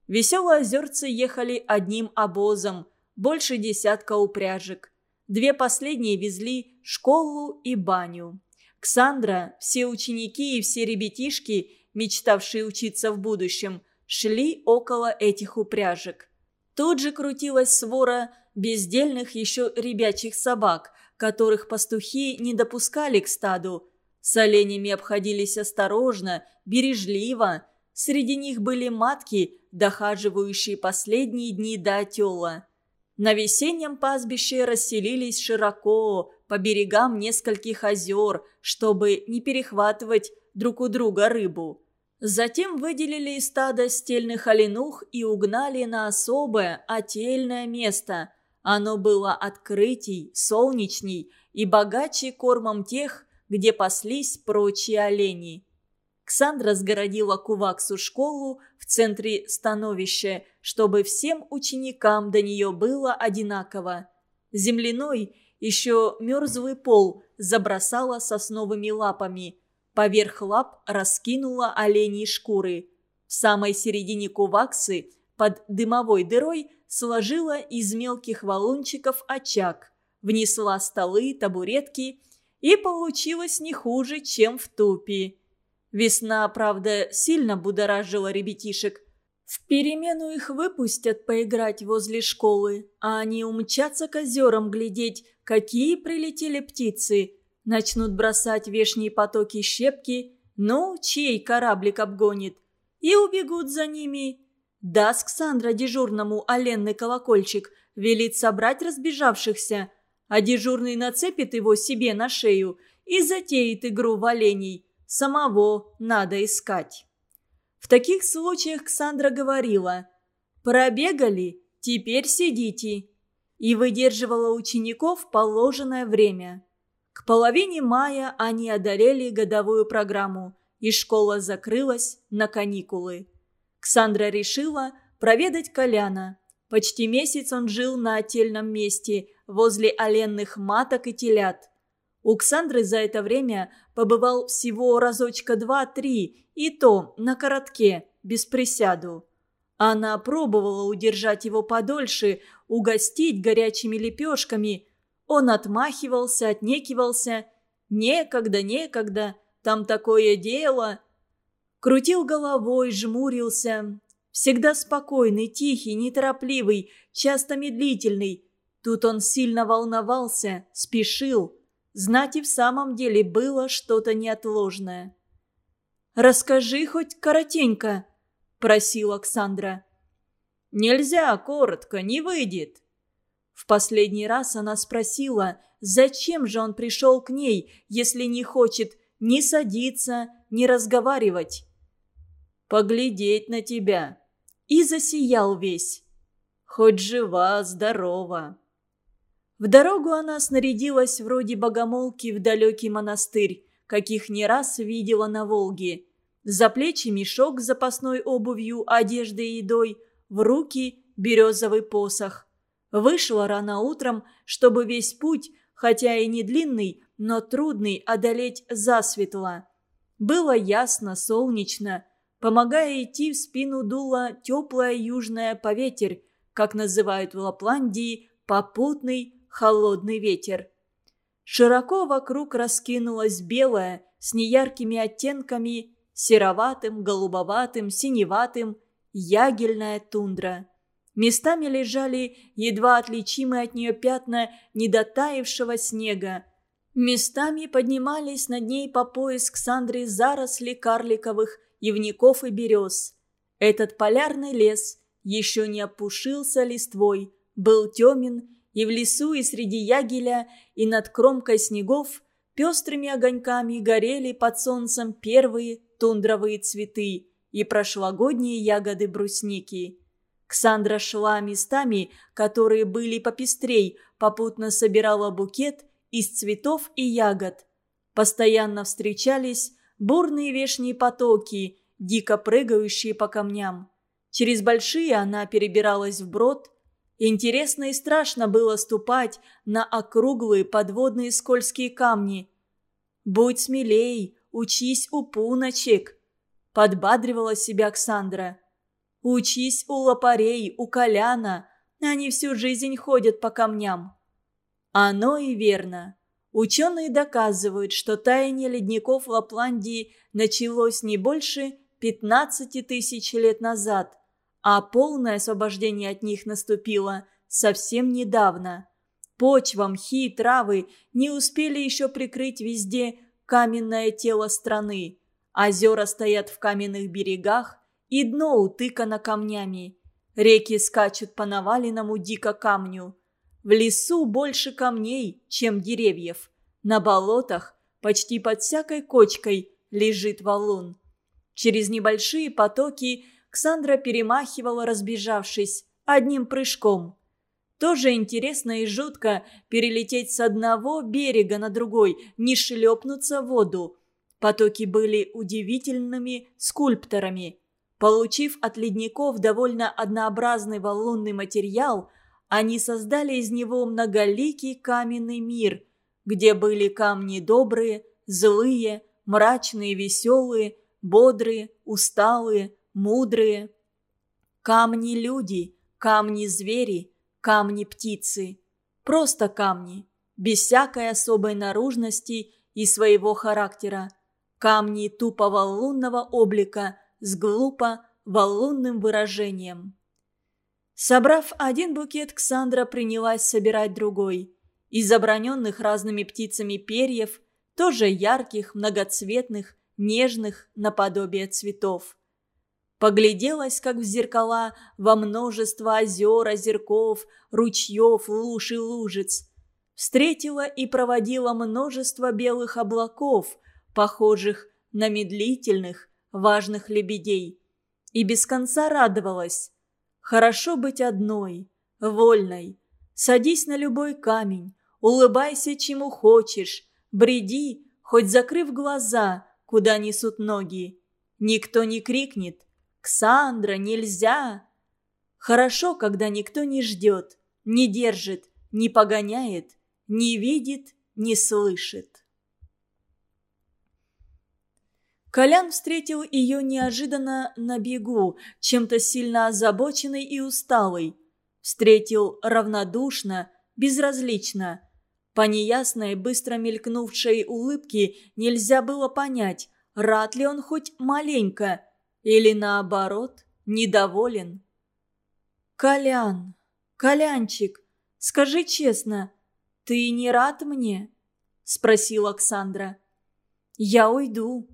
Веселые озерцы ехали одним обозом – больше десятка упряжек. Две последние везли школу и баню. Ксандра, все ученики и все ребятишки, мечтавшие учиться в будущем, шли около этих упряжек. Тут же крутилась свора бездельных еще ребячих собак, которых пастухи не допускали к стаду. С оленями обходились осторожно, бережливо. Среди них были матки, дохаживающие последние дни до отела. На весеннем пастбище расселились широко, по берегам нескольких озер, чтобы не перехватывать друг у друга рыбу. Затем выделили из стада стельных оленух и угнали на особое, отельное место. Оно было открытий, солнечней и богаче кормом тех, где паслись прочие олени. Ксандра сгородила Куваксу школу в центре становища, чтобы всем ученикам до нее было одинаково. Земляной, еще мерзлый пол забросала сосновыми лапами. Поверх лап раскинула оленьи шкуры. В самой середине Куваксы, под дымовой дырой, сложила из мелких валунчиков очаг. Внесла столы, табуретки, и получилось не хуже, чем в тупе. Весна, правда, сильно будоражила ребятишек. В перемену их выпустят поиграть возле школы, а они умчатся к озерам глядеть, какие прилетели птицы. Начнут бросать вешние потоки щепки, ну, чей кораблик обгонит, и убегут за ними. Даст Ксандра дежурному оленный колокольчик, велит собрать разбежавшихся, а дежурный нацепит его себе на шею и затеет игру в оленей. Самого надо искать. В таких случаях Ксандра говорила «Пробегали? Теперь сидите» и выдерживала учеников положенное время. К половине мая они одолели годовую программу, и школа закрылась на каникулы. Ксандра решила проведать Коляна. Почти месяц он жил на отдельном месте, возле оленных маток и телят. У Ксандры за это время побывал всего разочка два-три, и то на коротке, без присяду. Она пробовала удержать его подольше, угостить горячими лепешками. Он отмахивался, отнекивался. «Некогда, некогда, там такое дело!» Крутил головой, жмурился. Всегда спокойный, тихий, неторопливый, часто медлительный. Тут он сильно волновался, спешил. Знать и в самом деле было что-то неотложное. «Расскажи хоть коротенько», – просил Оксандра. «Нельзя, коротко, не выйдет». В последний раз она спросила, зачем же он пришел к ней, если не хочет ни садиться, ни разговаривать. «Поглядеть на тебя». И засиял весь. «Хоть жива, здорова». В дорогу она снарядилась вроде богомолки в далекий монастырь, каких не раз видела на Волге. За плечи мешок с запасной обувью, одеждой и едой, в руки березовый посох. Вышла рано утром, чтобы весь путь, хотя и не длинный, но трудный, одолеть засветло. Было ясно, солнечно. Помогая идти, в спину дуло теплое южное поветерь, как называют в Лапландии, попутный холодный ветер. Широко вокруг раскинулась белая, с неяркими оттенками, сероватым, голубоватым, синеватым, ягельная тундра. Местами лежали едва отличимые от нее пятна недотаившего снега. Местами поднимались над ней по пояс Ксандры заросли карликовых явников и берез. Этот полярный лес еще не опушился листвой, был темен и в лесу, и среди ягеля, и над кромкой снегов пестрыми огоньками горели под солнцем первые тундровые цветы и прошлогодние ягоды брусники. Ксандра шла местами, которые были попестрей, попутно собирала букет из цветов и ягод. Постоянно встречались бурные вешние потоки, дико прыгающие по камням. Через большие она перебиралась вброд, Интересно и страшно было ступать на округлые подводные скользкие камни. «Будь смелей, учись у пуночек», – подбадривала себя Оксандра. «Учись у лопарей, у коляна, они всю жизнь ходят по камням». Оно и верно. Ученые доказывают, что таяние ледников в Лапландии началось не больше 15 тысяч лет назад – а полное освобождение от них наступило совсем недавно. Почва, мхи, травы не успели еще прикрыть везде каменное тело страны. Озера стоят в каменных берегах, и дно утыкано камнями. Реки скачут по наваленному дико камню. В лесу больше камней, чем деревьев. На болотах, почти под всякой кочкой, лежит валун. Через небольшие потоки – Ксандра перемахивала, разбежавшись, одним прыжком. Тоже интересно и жутко перелететь с одного берега на другой, не шлепнуться в воду. Потоки были удивительными скульпторами. Получив от ледников довольно однообразный валунный материал, они создали из него многоликий каменный мир, где были камни добрые, злые, мрачные, веселые, бодрые, усталые, мудрые. Камни-люди, камни-звери, камни-птицы. Просто камни, без всякой особой наружности и своего характера. Камни тупого лунного облика с глупо валунным выражением. Собрав один букет, Ксандра принялась собирать другой. Из оброненных разными птицами перьев, тоже ярких, многоцветных, нежных, наподобие цветов. Погляделась, как в зеркала, во множество озер, озерков, ручьев, луж и лужиц. Встретила и проводила множество белых облаков, похожих на медлительных, важных лебедей. И без конца радовалась. Хорошо быть одной, вольной. Садись на любой камень, улыбайся чему хочешь, бреди, хоть закрыв глаза, куда несут ноги. Никто не крикнет «Ксандра, нельзя!» Хорошо, когда никто не ждет, не держит, не погоняет, не видит, не слышит. Колян встретил ее неожиданно на бегу, чем-то сильно озабоченный и усталый. Встретил равнодушно, безразлично. По неясной, быстро мелькнувшей улыбке нельзя было понять, рад ли он хоть маленько, или наоборот, недоволен. «Колян, Колянчик, скажи честно, ты не рад мне?» – спросила Оксандра. «Я уйду»,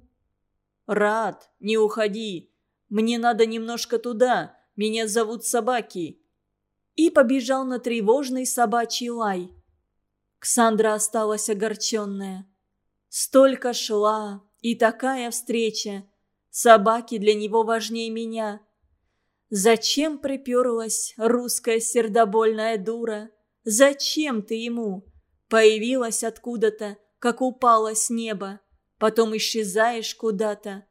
«Рад, не уходи. Мне надо немножко туда. Меня зовут собаки». И побежал на тревожный собачий лай. Ксандра осталась огорченная. Столько шла, и такая встреча. Собаки для него важнее меня. Зачем приперлась русская сердобольная дура? Зачем ты ему? Появилась откуда-то, как упала с неба потом исчезаешь куда-то.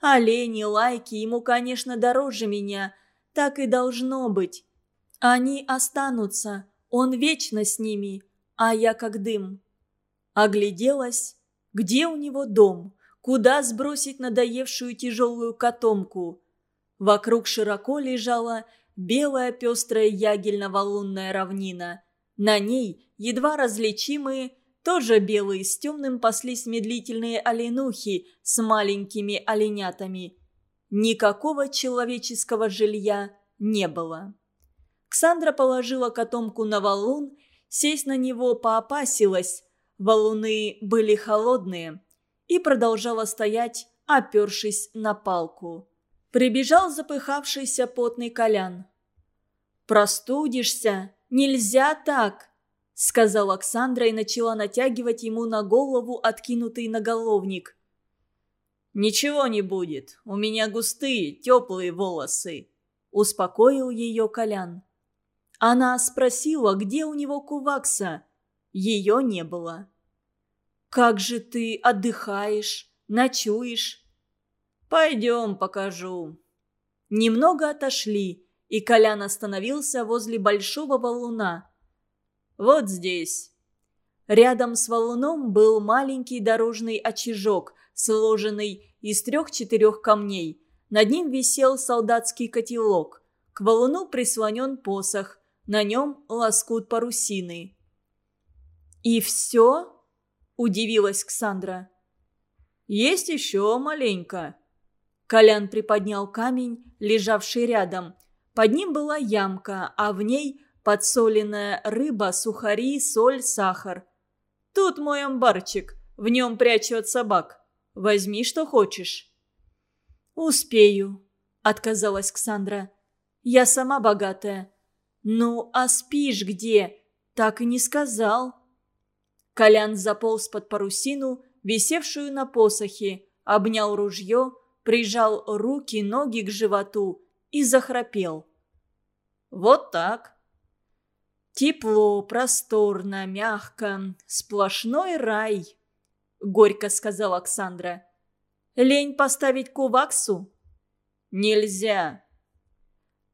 Олени, лайки ему, конечно, дороже меня. Так и должно быть. Они останутся, он вечно с ними, а я как дым. Огляделась, где у него дом, куда сбросить надоевшую тяжелую котомку. Вокруг широко лежала белая пестрая ягельно-валунная равнина. На ней едва различимые тоже белые с темным паслись медлительные оленухи с маленькими оленятами. Никакого человеческого жилья не было. Ксандра положила котомку на валун, сесть на него поопасилась. Валуны были холодные. И продолжала стоять, опершись на палку. Прибежал запыхавшийся потный колян. «Простудишься? Нельзя так!» — сказала Оксандра и начала натягивать ему на голову откинутый наголовник. «Ничего не будет, у меня густые, теплые волосы», — успокоил ее Колян. Она спросила, где у него кувакса. Ее не было. «Как же ты отдыхаешь, ночуешь?» «Пойдем, покажу». Немного отошли, и Колян остановился возле большого валуна. Вот здесь». Рядом с валуном был маленький дорожный очажок, сложенный из трех-четырех камней. Над ним висел солдатский котелок. К валуну прислонен посох. На нем лоскут парусины. «И все?» – удивилась Ксандра. «Есть еще маленько». Колян приподнял камень, лежавший рядом. Под ним была ямка, а в ней подсоленная рыба, сухари, соль, сахар. Тут мой амбарчик, в нем прячу от собак. Возьми, что хочешь». «Успею», — отказалась Ксандра. «Я сама богатая». «Ну, а спишь где?» «Так и не сказал». Колян заполз под парусину, висевшую на посохе, обнял ружье, прижал руки, ноги к животу и захрапел. «Вот так. Тепло, просторно, мягко, сплошной рай, горько сказала Оксандра. Лень поставить куваксу? Нельзя.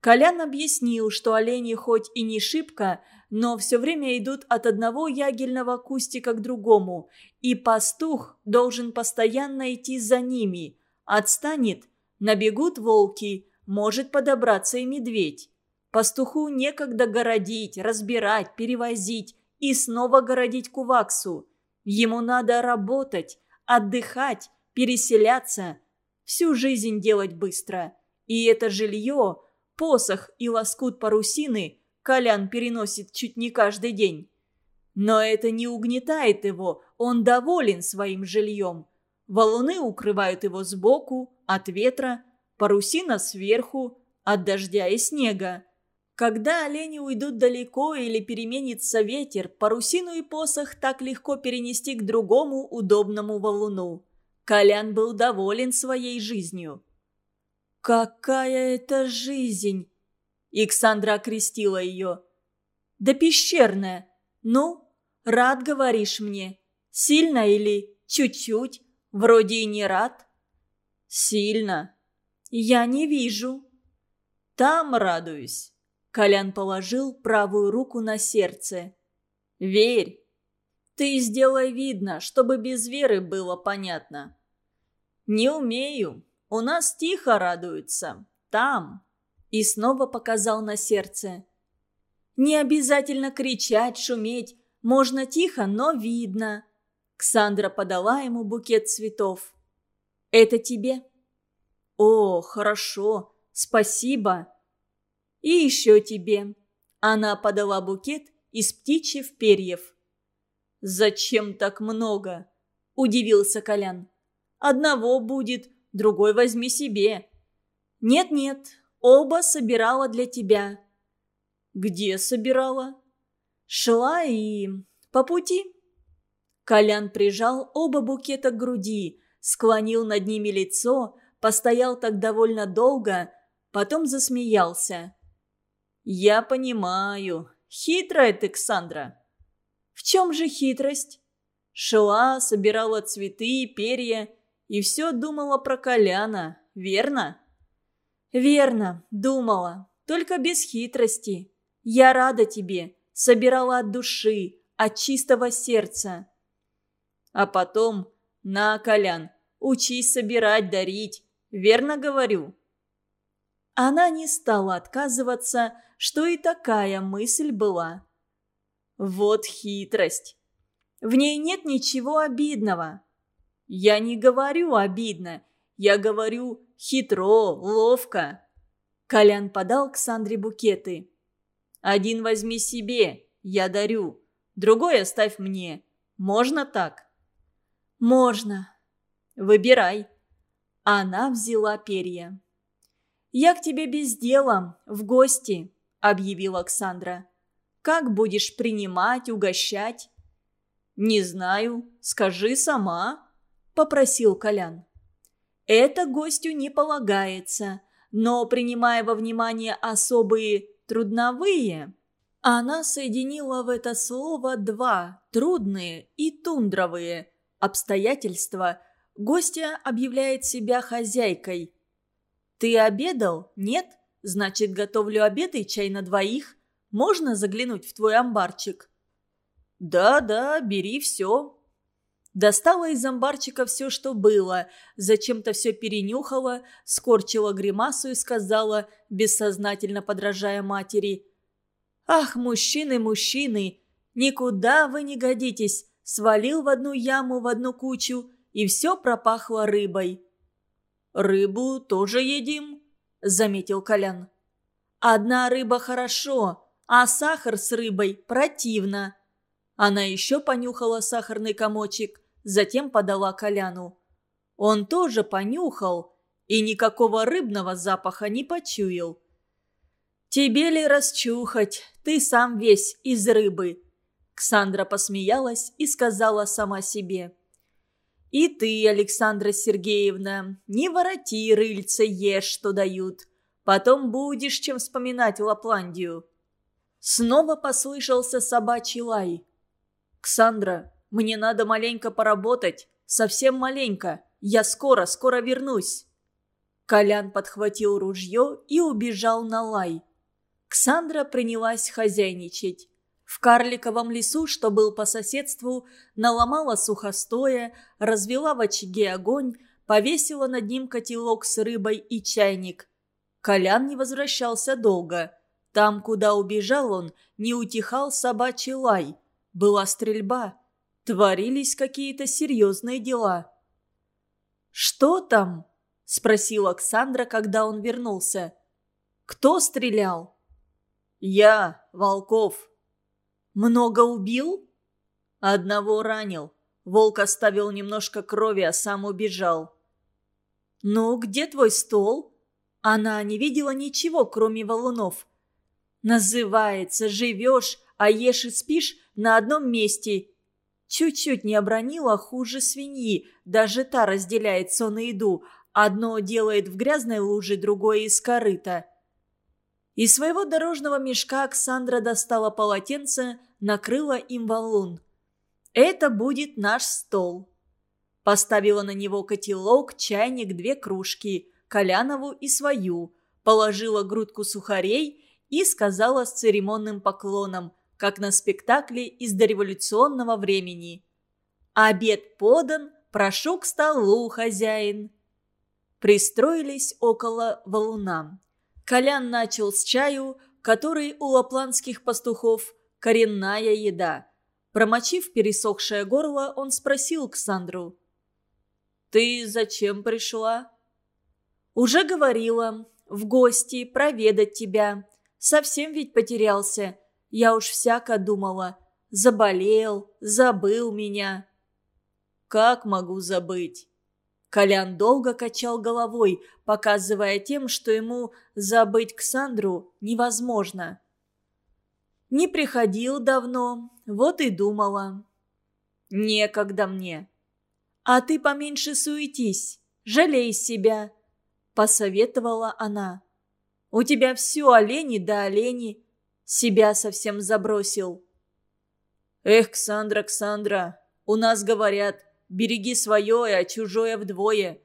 Колян объяснил, что олени хоть и не шибко, но все время идут от одного ягельного кустика к другому, и пастух должен постоянно идти за ними. Отстанет, набегут волки, может подобраться и медведь. Пастуху некогда городить, разбирать, перевозить и снова городить куваксу. Ему надо работать, отдыхать, переселяться, всю жизнь делать быстро. И это жилье, посох и лоскут парусины Колян переносит чуть не каждый день. Но это не угнетает его, он доволен своим жильем. Валуны укрывают его сбоку, от ветра, парусина сверху, от дождя и снега. Когда олени уйдут далеко или переменится ветер, парусину и посох так легко перенести к другому удобному валуну. Колян был доволен своей жизнью. «Какая это жизнь!» Иксандра окрестила ее. «Да пещерная. Ну, рад, говоришь мне. Сильно или чуть-чуть? Вроде и не рад». «Сильно». «Я не вижу». «Там радуюсь». Колян положил правую руку на сердце. «Верь. Ты сделай видно, чтобы без веры было понятно». «Не умею. У нас тихо радуются. Там». И снова показал на сердце. «Не обязательно кричать, шуметь. Можно тихо, но видно». Ксандра подала ему букет цветов. «Это тебе?» «О, хорошо. Спасибо». И еще тебе». Она подала букет из птичьих перьев. «Зачем так много?» – удивился Колян. «Одного будет, другой возьми себе». «Нет-нет, оба собирала для тебя». «Где собирала?» «Шла и... по пути». Колян прижал оба букета к груди, склонил над ними лицо, постоял так довольно долго, потом засмеялся. «Я понимаю. Хитрая ты, Ксандра». «В чем же хитрость?» Шла, собирала цветы, перья и все думала про Коляна, верно? «Верно, думала. Только без хитрости. Я рада тебе. Собирала от души, от чистого сердца». А потом, на, Колян, учись собирать, дарить. Верно говорю? Она не стала отказываться, что и такая мысль была. Вот хитрость. В ней нет ничего обидного. Я не говорю обидно, я говорю хитро, ловко. Колян подал к Сандре букеты. Один возьми себе, я дарю. Другой оставь мне. Можно так? Можно. Выбирай. Она взяла перья. «Я к тебе без дела, в гости. – объявила Оксандра. «Как будешь принимать, угощать?» «Не знаю. Скажи сама», – попросил Колян. «Это гостю не полагается, но, принимая во внимание особые трудновые...» Она соединила в это слово два – трудные и тундровые – обстоятельства. Гостья объявляет себя хозяйкой. «Ты обедал? Нет? Значит, готовлю обед и чай на двоих. Можно заглянуть в твой амбарчик?» «Да-да, бери все». Достала из амбарчика все, что было, зачем-то все перенюхала, скорчила гримасу и сказала, бессознательно подражая матери. «Ах, мужчины, мужчины, никуда вы не годитесь!» Свалил в одну яму, в одну кучу, и все пропахло рыбой. «Рыбу тоже едим?» – заметил Колян. «Одна рыба хорошо, а сахар с рыбой противно». Она еще понюхала сахарный комочек, затем подала Коляну. Он тоже понюхал и никакого рыбного запаха не почуял. «Тебе ли расчухать? Ты сам весь из рыбы!» Ксандра посмеялась и сказала сама себе. И ты, Александра Сергеевна, не вороти рыльца, ешь, что дают. Потом будешь чем вспоминать Лапландию. Снова послышался собачий лай. «Ксандра, мне надо маленько поработать, совсем маленько. Я скоро, скоро вернусь». Колян подхватил ружье и убежал на лай. Ксандра принялась хозяйничать. В карликовом лесу, что был по соседству, наломала сухостоя, развела в очаге огонь, повесила над ним котелок с рыбой и чайник. Колян не возвращался долго. Там, куда убежал он, не утихал собачий лай. Была стрельба. Творились какие-то серьезные дела. «Что там?» – спросил Оксандра, когда он вернулся. «Кто стрелял?» «Я, Волков». «Много убил?» «Одного ранил. Волк оставил немножко крови, а сам убежал». «Ну, где твой стол?» Она не видела ничего, кроме валунов. «Называется «Живешь, а ешь и спишь на одном месте». Чуть-чуть не обронила хуже свиньи, даже та разделяет сон и еду. Одно делает в грязной луже, другое из корыта. Из своего дорожного мешка Оксандра достала полотенце, накрыла им валун. «Это будет наш стол». Поставила на него котелок, чайник, две кружки, Колянову и свою, положила грудку сухарей и сказала с церемонным поклоном, как на спектакле из дореволюционного времени. «Обед подан, прошу к столу, хозяин». Пристроились около валуна. Колян начал с чаю, который у лапландских пастухов – коренная еда. Промочив пересохшее горло, он спросил Ксандру. «Ты зачем пришла?» «Уже говорила. В гости, проведать тебя. Совсем ведь потерялся. Я уж всяко думала. Заболел, забыл меня». «Как могу забыть?» Колян долго качал головой, показывая тем, что ему забыть Ксандру невозможно. «Не приходил давно, вот и думала». «Некогда мне». «А ты поменьше суетись, жалей себя», — посоветовала она. «У тебя все олени да олени, себя совсем забросил». «Эх, Ксандра, Ксандра, у нас говорят, Береги свое, а чужое вдвое.